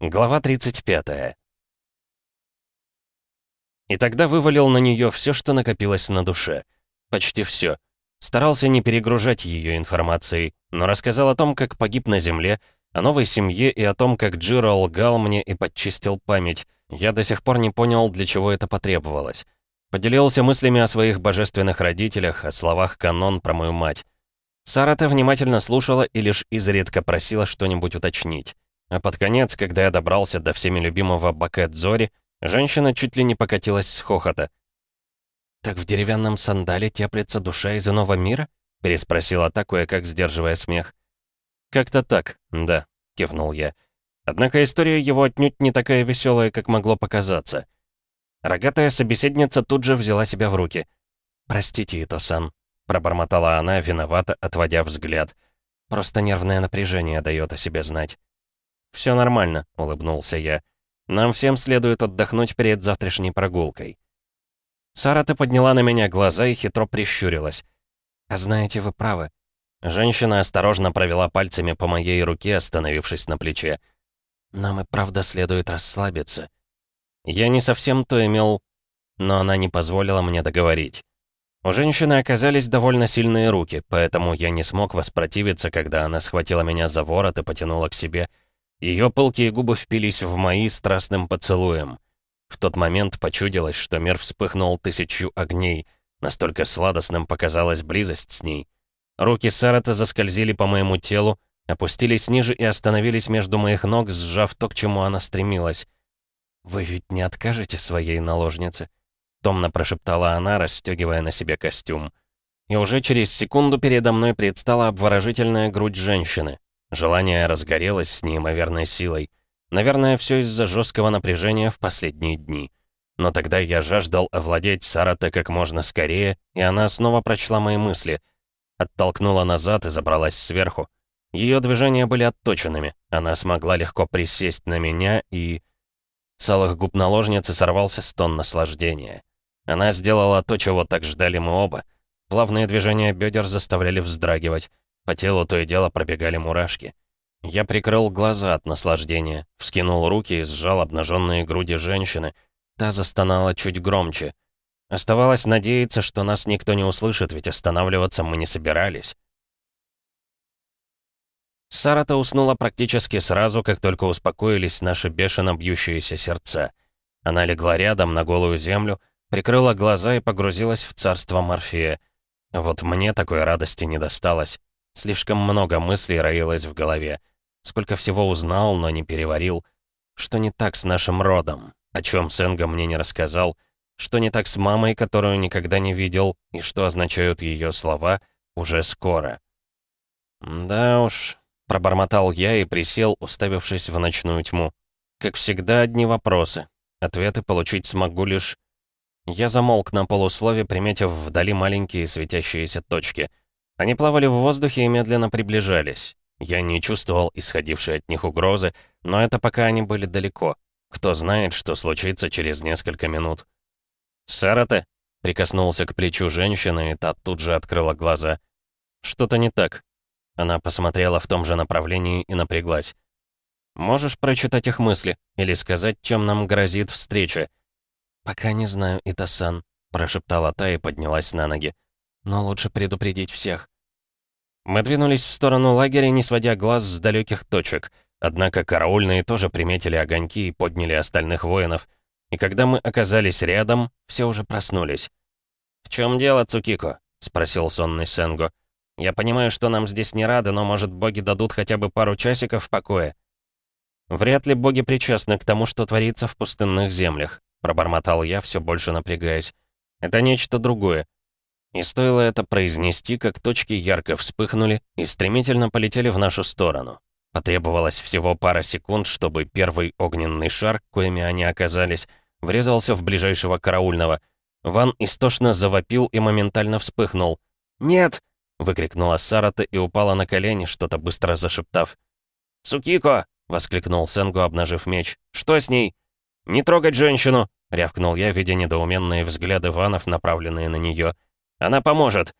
Глава 35. И тогда вывалил на нее все, что накопилось на душе. Почти все. Старался не перегружать ее информацией, но рассказал о том, как погиб на земле, о новой семье и о том, как Джиро лгал мне и подчистил память. Я до сих пор не понял, для чего это потребовалось. Поделился мыслями о своих божественных родителях, о словах канон про мою мать. Сара-то внимательно слушала и лишь изредка просила что-нибудь уточнить. А под конец, когда я добрался до всеми любимого Бакет Зори, женщина чуть ли не покатилась с хохота. «Так в деревянном сандале теплится душа из иного мира?» — переспросила та, кое-как сдерживая смех. «Как-то так, да», — кивнул я. Однако история его отнюдь не такая веселая, как могло показаться. Рогатая собеседница тут же взяла себя в руки. «Простите, Ито-сан», — пробормотала она, виновато, отводя взгляд. «Просто нервное напряжение дает о себе знать». «Все нормально», — улыбнулся я. «Нам всем следует отдохнуть перед завтрашней прогулкой». Сара-то подняла на меня глаза и хитро прищурилась. «А знаете, вы правы». Женщина осторожно провела пальцами по моей руке, остановившись на плече. «Нам и правда следует расслабиться». Я не совсем то имел, но она не позволила мне договорить. У женщины оказались довольно сильные руки, поэтому я не смог воспротивиться, когда она схватила меня за ворот и потянула к себе, — ее пылкие губы впились в мои страстным поцелуем. В тот момент почудилось, что мир вспыхнул тысячу огней. Настолько сладостным показалась близость с ней. Руки Сарата заскользили по моему телу, опустились ниже и остановились между моих ног, сжав то, к чему она стремилась. «Вы ведь не откажете своей наложнице?» Томно прошептала она, расстегивая на себе костюм. И уже через секунду передо мной предстала обворожительная грудь женщины. Желание разгорелось с неимоверной силой. Наверное, все из-за жесткого напряжения в последние дни. Но тогда я жаждал овладеть Сарата как можно скорее, и она снова прочла мои мысли. Оттолкнула назад и забралась сверху. Ее движения были отточенными. Она смогла легко присесть на меня и... С алых губ наложницы сорвался стон наслаждения. Она сделала то, чего так ждали мы оба. Плавные движения бедер заставляли вздрагивать. По телу то и дело пробегали мурашки. Я прикрыл глаза от наслаждения, вскинул руки и сжал обнаженные груди женщины. Та застонала чуть громче. Оставалось надеяться, что нас никто не услышит, ведь останавливаться мы не собирались. Сара-то уснула практически сразу, как только успокоились наши бешено бьющиеся сердца. Она легла рядом на голую землю, прикрыла глаза и погрузилась в царство Морфея. Вот мне такой радости не досталось. Слишком много мыслей роилось в голове. Сколько всего узнал, но не переварил. Что не так с нашим родом? О чем Сенга мне не рассказал? Что не так с мамой, которую никогда не видел? И что означают ее слова «уже скоро»? Да уж, пробормотал я и присел, уставившись в ночную тьму. Как всегда, одни вопросы. Ответы получить смогу лишь... Я замолк на полуслове, приметив вдали маленькие светящиеся точки — они плавали в воздухе и медленно приближались. Я не чувствовал исходившей от них угрозы, но это пока они были далеко. Кто знает, что случится через несколько минут. «Сарате?» — прикоснулся к плечу женщины, и та тут же открыла глаза. «Что-то не так». Она посмотрела в том же направлении и напряглась. «Можешь прочитать их мысли или сказать, чем нам грозит встреча?» «Пока не знаю, Итасан», — прошептала та и поднялась на ноги. Но лучше предупредить всех. Мы двинулись в сторону лагеря, не сводя глаз с далеких точек. Однако караульные тоже приметили огоньки и подняли остальных воинов. И когда мы оказались рядом, все уже проснулись. «В чем дело, Цукико?» — спросил сонный Сенго. «Я понимаю, что нам здесь не рады, но, может, боги дадут хотя бы пару часиков в покое?» «Вряд ли боги причастны к тому, что творится в пустынных землях», — пробормотал я, все больше напрягаясь. «Это нечто другое. И стоило это произнести, как точки ярко вспыхнули и стремительно полетели в нашу сторону. Потребовалось всего пара секунд, чтобы первый огненный шар, коими они оказались, врезался в ближайшего караульного. Ван истошно завопил и моментально вспыхнул. «Нет!» — выкрикнула Сарата и упала на колени, что-то быстро зашептав. «Сукико!» — воскликнул Сенгу, обнажив меч. «Что с ней?» «Не трогать женщину!» — рявкнул я, видя недоуменные взгляды Ванов, направленные на нее. Она поможет!»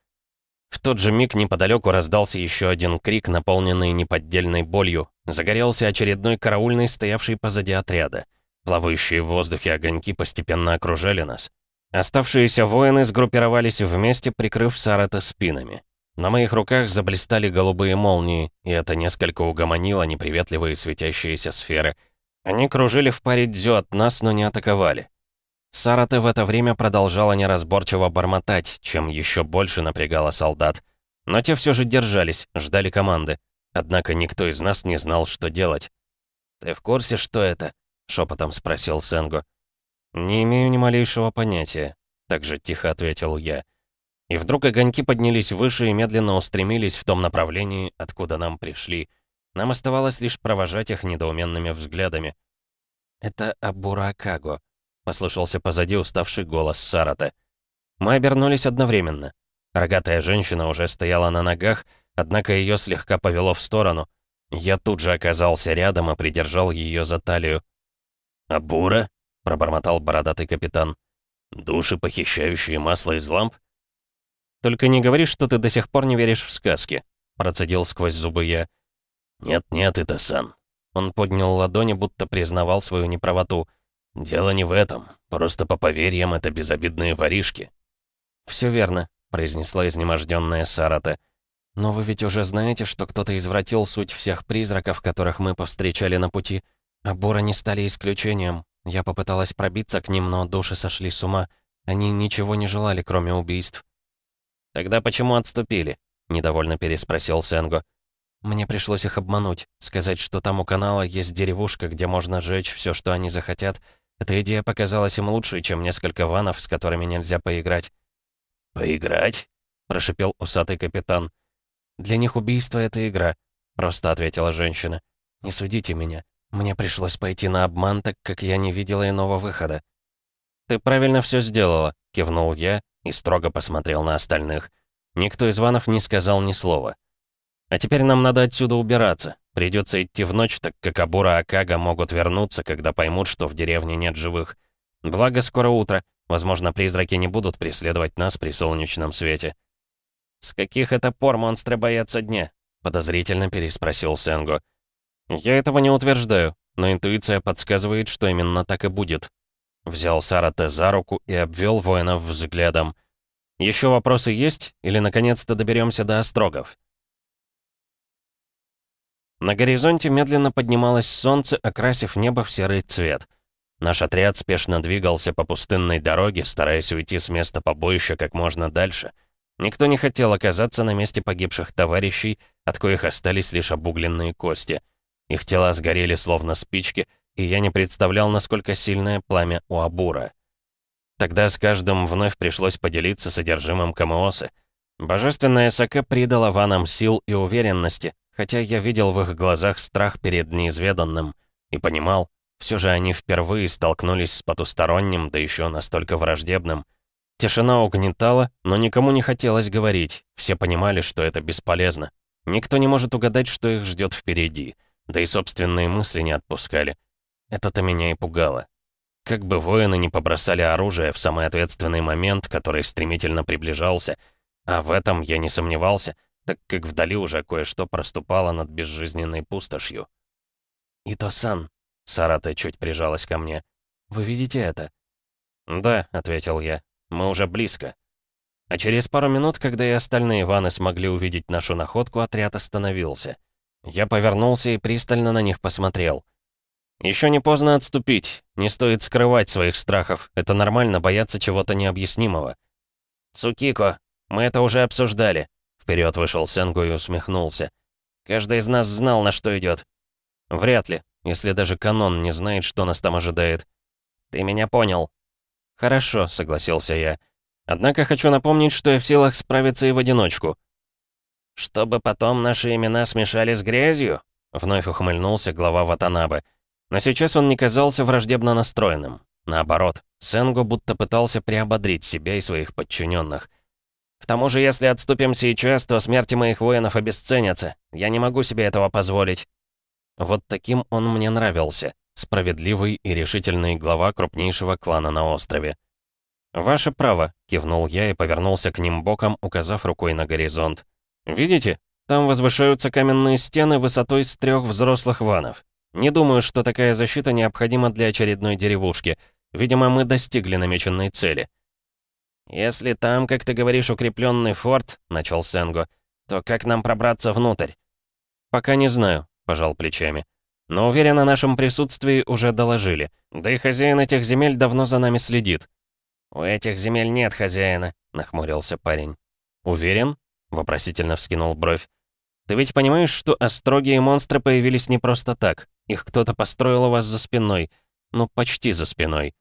В тот же миг неподалеку раздался еще один крик, наполненный неподдельной болью. Загорелся очередной караульный, стоявший позади отряда. Плавающие в воздухе огоньки постепенно окружали нас. Оставшиеся воины сгруппировались вместе, прикрыв Сарата спинами. На моих руках заблистали голубые молнии, и это несколько угомонило неприветливые светящиеся сферы. Они кружили в паре дзю от нас, но не атаковали. Сараты в это время продолжала неразборчиво бормотать, чем еще больше напрягала солдат. Но те все же держались, ждали команды. Однако никто из нас не знал, что делать. «Ты в курсе, что это?» — шепотом спросил Сенго. «Не имею ни малейшего понятия», — также тихо ответил я. И вдруг огоньки поднялись выше и медленно устремились в том направлении, откуда нам пришли. Нам оставалось лишь провожать их недоуменными взглядами. «Это Абуракаго», — послышался позади уставший голос Сарата. Мы обернулись одновременно. Рогатая женщина уже стояла на ногах, однако ее слегка повело в сторону. Я тут же оказался рядом и придержал ее за талию. «Абура?» — пробормотал бородатый капитан. «Души, похищающие масло из ламп?» «Только не говори, что ты до сих пор не веришь в сказки», — процедил сквозь зубы я. «Нет-нет, это сан». Он поднял ладони, будто признавал свою неправоту. «Дело не в этом. Просто по поверьям это безобидные воришки». «Все верно», — произнесла изнеможденная Сарата. «Но вы ведь уже знаете, что кто-то извратил суть всех призраков, которых мы повстречали на пути. А Бура не стали исключением. Я попыталась пробиться к ним, но души сошли с ума. Они ничего не желали, кроме убийств. «Тогда почему отступили?» — недовольно переспросил Сенго. «Мне пришлось их обмануть, сказать, что там у канала есть деревушка, где можно сжечь все, что они захотят. Эта идея показалась им лучшей, чем несколько ванов, с которыми нельзя поиграть». «Поиграть?» — прошипел усатый капитан. «Для них убийство — это игра», — просто ответила женщина. «Не судите меня. Мне пришлось пойти на обман, так как я не видела иного выхода». «Ты правильно все сделала», — кивнул я и строго посмотрел на остальных. Никто из ванов не сказал ни слова. «А теперь нам надо отсюда убираться. Придется идти в ночь, так как Абура Акага могут вернуться, когда поймут, что в деревне нет живых. Благо, скоро утро. Возможно, призраки не будут преследовать нас при солнечном свете». «С каких это пор монстры боятся дня?» — подозрительно переспросил Сенго. «Я этого не утверждаю, но интуиция подсказывает, что именно так и будет. Взял Сарате за руку и обвел воинов взглядом. «Еще вопросы есть? Или наконец-то доберемся до острогов?» На горизонте медленно поднималось солнце, окрасив небо в серый цвет. Наш отряд спешно двигался по пустынной дороге, стараясь уйти с места побоища как можно дальше. Никто не хотел оказаться на месте погибших товарищей, от коих остались лишь обугленные кости. Их тела сгорели словно спички, и я не представлял, насколько сильное пламя у Абура. Тогда с каждым вновь пришлось поделиться содержимым Камоосы. Божественная Саке придала ванам сил и уверенности, хотя я видел в их глазах страх перед неизведанным и понимал, все же они впервые столкнулись с потусторонним, да еще настолько враждебным. Тишина угнетала, но никому не хотелось говорить, все понимали, что это бесполезно. Никто не может угадать, что их ждет впереди, да и собственные мысли не отпускали. Это-то меня и пугало. Как бы воины не побросали оружие в самый ответственный момент, который стремительно приближался, а в этом я не сомневался, так как вдали уже кое-что проступало над безжизненной пустошью. «Ито-сан», — Сарата чуть прижалась ко мне, — «вы видите это?» «Да», — ответил я, — «мы уже близко». А через пару минут, когда и остальные ваны смогли увидеть нашу находку, отряд остановился. Я повернулся и пристально на них посмотрел — еще не поздно отступить. Не стоит скрывать своих страхов. Это нормально бояться чего-то необъяснимого. «Цукико, мы это уже обсуждали». Вперед вышел Сенгу и усмехнулся. «Каждый из нас знал, на что идет. «Вряд ли, если даже канон не знает, что нас там ожидает». «Ты меня понял». «Хорошо», — согласился я. «Однако хочу напомнить, что я в силах справиться и в одиночку». «Чтобы потом наши имена смешали с грязью?» Вновь ухмыльнулся глава Ватанабе. Но сейчас он не казался враждебно настроенным. Наоборот, Сенго будто пытался приободрить себя и своих подчиненных. «К тому же, если отступим сейчас, то смерти моих воинов обесценятся. Я не могу себе этого позволить». Вот таким он мне нравился. Справедливый и решительный глава крупнейшего клана на острове. «Ваше право», — кивнул я и повернулся к ним боком, указав рукой на горизонт. «Видите? Там возвышаются каменные стены высотой с трех взрослых ванов. Не думаю, что такая защита необходима для очередной деревушки. Видимо, мы достигли намеченной цели». «Если там, как ты говоришь, укрепленный форт», — начал Сенго, «то как нам пробраться внутрь?» «Пока не знаю», — пожал плечами. «Но уверен, о нашем присутствии уже доложили. Да и хозяин этих земель давно за нами следит». «У этих земель нет хозяина», — нахмурился парень. «Уверен?» — вопросительно вскинул бровь. «Ты ведь понимаешь, что острогие монстры появились не просто так? Их кто-то построил у вас за спиной. Ну, почти за спиной».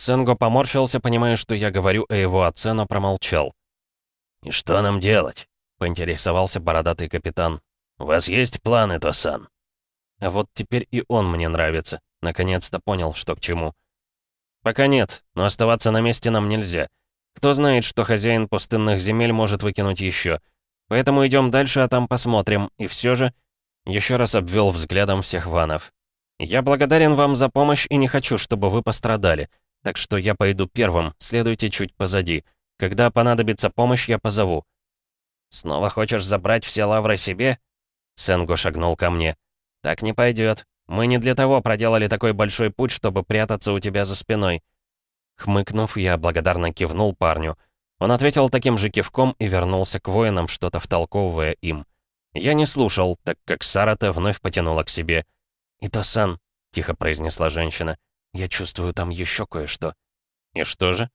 Сенго поморщился, понимая, что я говорю о его отце, но промолчал. «И что нам делать?» — поинтересовался бородатый капитан. «У вас есть планы, Тосан?» А вот теперь и он мне нравится. Наконец-то понял, что к чему. «Пока нет, но оставаться на месте нам нельзя. Кто знает, что хозяин пустынных земель может выкинуть еще. Поэтому идем дальше, а там посмотрим. И все же...» Еще раз обвел взглядом всех ванов. «Я благодарен вам за помощь и не хочу, чтобы вы пострадали. Так что я пойду первым, следуйте чуть позади. Когда понадобится помощь, я позову». «Снова хочешь забрать все лавры себе?» Сенго шагнул ко мне. «Так не пойдет. Мы не для того проделали такой большой путь, чтобы прятаться у тебя за спиной». Хмыкнув, я благодарно кивнул парню. Он ответил таким же кивком и вернулся к воинам, что-то втолковывая им. Я не слушал, так как Сарата вновь потянула к себе. «Ито-сан», — тихо произнесла женщина, — я чувствую там еще кое-что. И что же?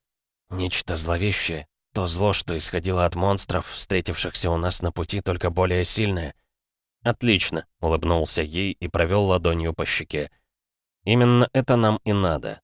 Нечто зловещее. То зло, что исходило от монстров, встретившихся у нас на пути, только более сильное. Отлично, улыбнулся ей и провел ладонью по щеке. Именно это нам и надо.